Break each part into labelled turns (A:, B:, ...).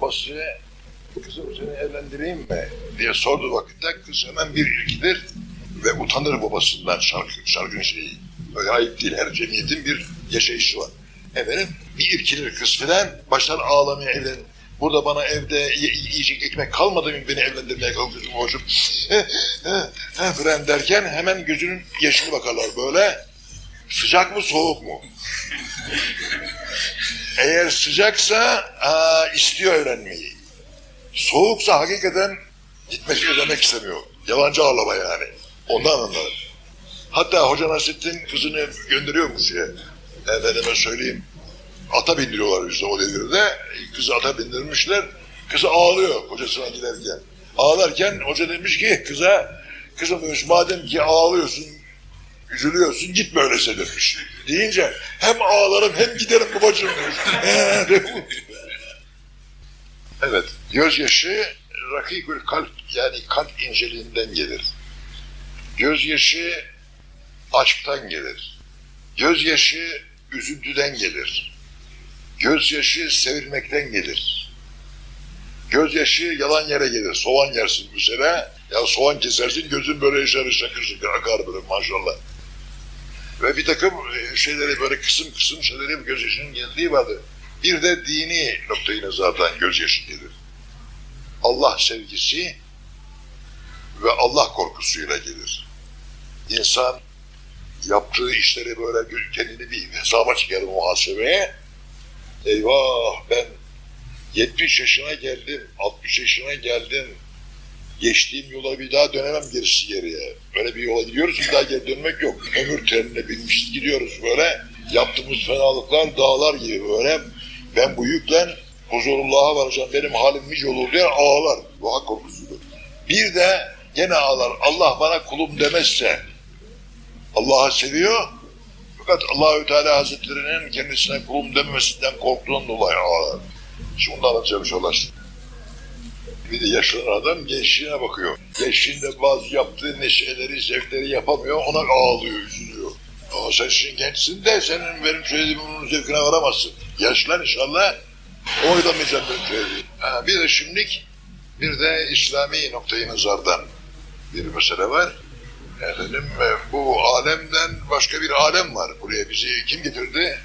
A: babası kızım seni evlendireyim mi diye sordu vakitte kız hemen bir irkilir ve utanır babasından şarkı, şarkının şeyi. Öyle ayıp değil her cemiyetin bir yaşayışı var. Efendim bir irkilir kız filan başlar ağlamaya evlen. Burada bana evde yiyecek ekmek kalmadı mı beni evlendirmeye kalkıyorsun babacığım. Filan derken hemen gözünün yaşını bakarlar böyle. Sıcak mı soğuk mu? Eğer sıcaksa aa, istiyor öğrenmeyi. Soğuksa hakikaten gitmesini ödemek istemiyor. Yalancı ağlama yani. Ondan anlarım. Hatta Hoca Nasrettin kızını gönderiyormuş ya. Efendime söyleyeyim. Ata bindiriyorlar işte o devirde. Kızı ata bindirmişler. Kızı ağlıyor hocasına giderken. Ağlarken hoca demiş ki kıza, kızım demiş madem ki ağlıyorsun, üzülüyorsun gitme öyleyse demiş. Deyince hem ağlarım hem giderim babacığım demiş. evet, gözyaşı rakikül kalp yani kalp inceliğinden gelir. Gözyaşı aşktan gelir. Gözyaşı üzüntüden gelir. Gözyaşı sevilmekten gelir. Gözyaşı yalan yere gelir. Soğan yersin mesela. Ya soğan kesersin gözün böyle şakır şakır şakır akar böyle maşallah. Ve bir takım e, şeyleri böyle kısım kısım şeyleri gözyaşının geldiği vardı. Bir de dini noktayı zaten gözyaşı gelir. Allah sevgisi ve Allah korkusuyla gelir. İnsan yaptığı işleri böyle kendini bir hesaba çeker muhasebeye. Eyvah ben 70 yaşına geldim, 60 yaşına geldim. Geçtiğim yola bir daha dönemem gerisi geriye. Böyle bir yola gidiyoruz bir daha geri dönmek yok. Ömür trenine binmişiz gidiyoruz böyle. Yaptığımız fenalıklar dağlar gibi böyle. Ben bu yükle huzurullah'a varacağım benim halim nice olur diye ağlar. Bu hak korkusuydu. Bir de gene ağlar. Allah bana kulum demezse Allah'ı seviyor fakat Allahü Teala Hazretleri'nin kendisine kulum dememesinden korktuğundan dolayı ağlar. Şimdi anlatacağım inşallah. Bir de yaşlanan adam gençliğine bakıyor. Gençliğinde bazı yaptığı neşeleri, zevkleri yapamıyor, ona ağlıyor, üzülüyor. Ama sen şimdi gençsin de senin benim söylediğimin zevkine varamazsın. Yaşlan inşallah, oylamayacağım benim söylediğim. Ha, bir de şimdilik, bir de İslami noktayı nazardan bir mesele var. Efendim e, bu alemden başka bir alem var. Buraya bizi kim getirdi?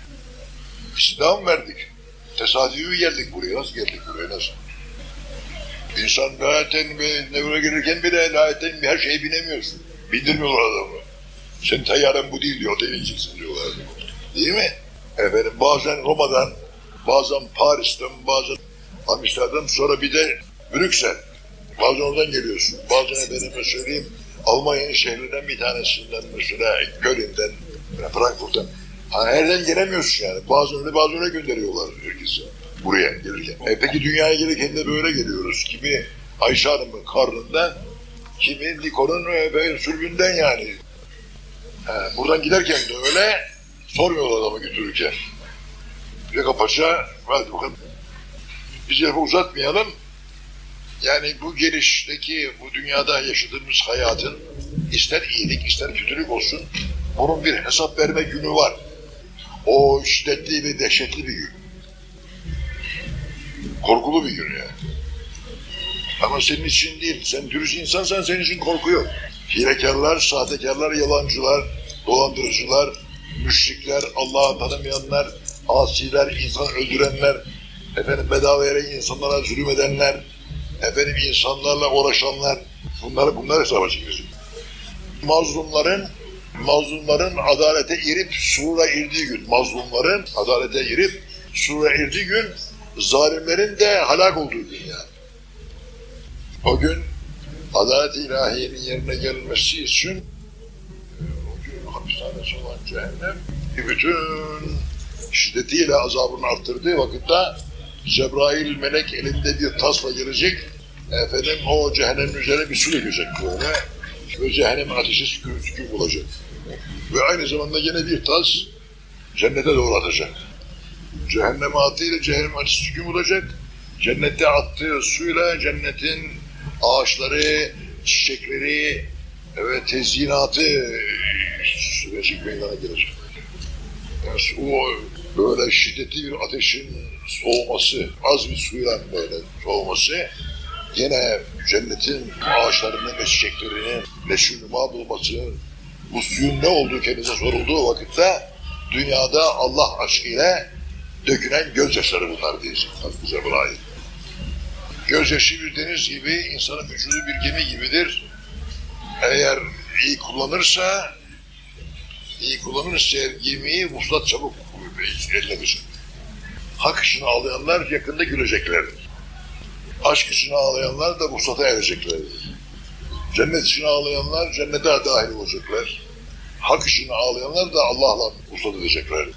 A: İslam verdik. Tesadüfi geldik buraya. Nasıl geldik buraya? Nasıl? İnsan ve nevre gelirken bile layetten her şeye binemiyorsun. Bindirmiyorlar adamı. Sen tayyaren bu değil diyor, o deneyeceksin diyorlar. Değil mi? Efendim bazen Roma'dan, bazen Paris'ten, bazen Amsterdam, sonra bir de Brüksel. Bazen oradan geliyorsun. Bazen efendime söyleyeyim, Almanya'nın şehrinden bir tanesinden mesela Köln'den, Frankfurt'tan. Ha, nereden gelemiyorsun yani. Bazen öyle bazen öyle gönderiyorlar herkese buraya gelirken. E, peki dünyaya gelirken de böyle geliyoruz. Kimi Ayşe Hanım'ın karnından, kimi Nikon'un e, sülbünden yani. Ha, buradan giderken de öyle sormuyorlar adamı götürürken. Yaka Paşa, hadi bakalım. Biz lafı uzatmayalım. Yani bu gelişteki, bu dünyada yaşadığımız hayatın ister iyilik ister kötülük olsun, bunun bir hesap verme günü var. O şiddetli ve dehşetli bir gün. Korkulu bir gün yani. Ama senin için değil, sen dürüst insansan senin için korku yok. Hilekarlar, sahtekarlar, yalancılar, dolandırıcılar, müşrikler, Allah'ı tanımayanlar, asiler, insan öldürenler, efendim bedava yere insanlara zulüm edenler, efendim insanlarla uğraşanlar, bunları bunlar hesaba çekiyorsun. Mazlumların mazlumların adalete irip surura irdiği gün, mazlumların adalete irip surura irdiği gün, zalimlerin de halak olduğu gün yani. O gün adalet-i ilahiyenin yerine gelmesi için o gün hapishanesi olan cehennem bütün şiddetiyle azabını arttırdığı vakitte Cebrail melek elinde bir tasla gelecek efendim o cehennemin üzerine bir su dökecek böyle ve cehennem ateşi sükun sükun olacak. Ve aynı zamanda yine bir tas cennete doğru atacak. Cehenneme attığıyla cehennem ateşi sükun olacak. Cennette attığı suyla cennetin ağaçları, çiçekleri ve tezyinatı sürecek meydana gelecek. Yani o böyle şiddetli bir ateşin soğuması, az bir suyla böyle soğuması, yine cennetin ağaçlarının ve çiçeklerinin neşünüma bulması, bu suyun ne olduğu kendinize sorulduğu vakitte dünyada Allah aşkıyla dökülen gözyaşları bunlar diyecek. Bize buna ait. Gözyaşı bir deniz gibi, insanın vücudu bir gemi gibidir. Eğer iyi kullanırsa, iyi kullanırsa eğer gemiyi vuslat çabuk eline düşer. Hak için ağlayanlar yakında güleceklerdir. Aşk için ağlayanlar da vuslata ereceklerdir. Cennet için ağlayanlar cennete dahil olacaklar. Hak için ağlayanlar da Allah'la vuslat edeceklerdir.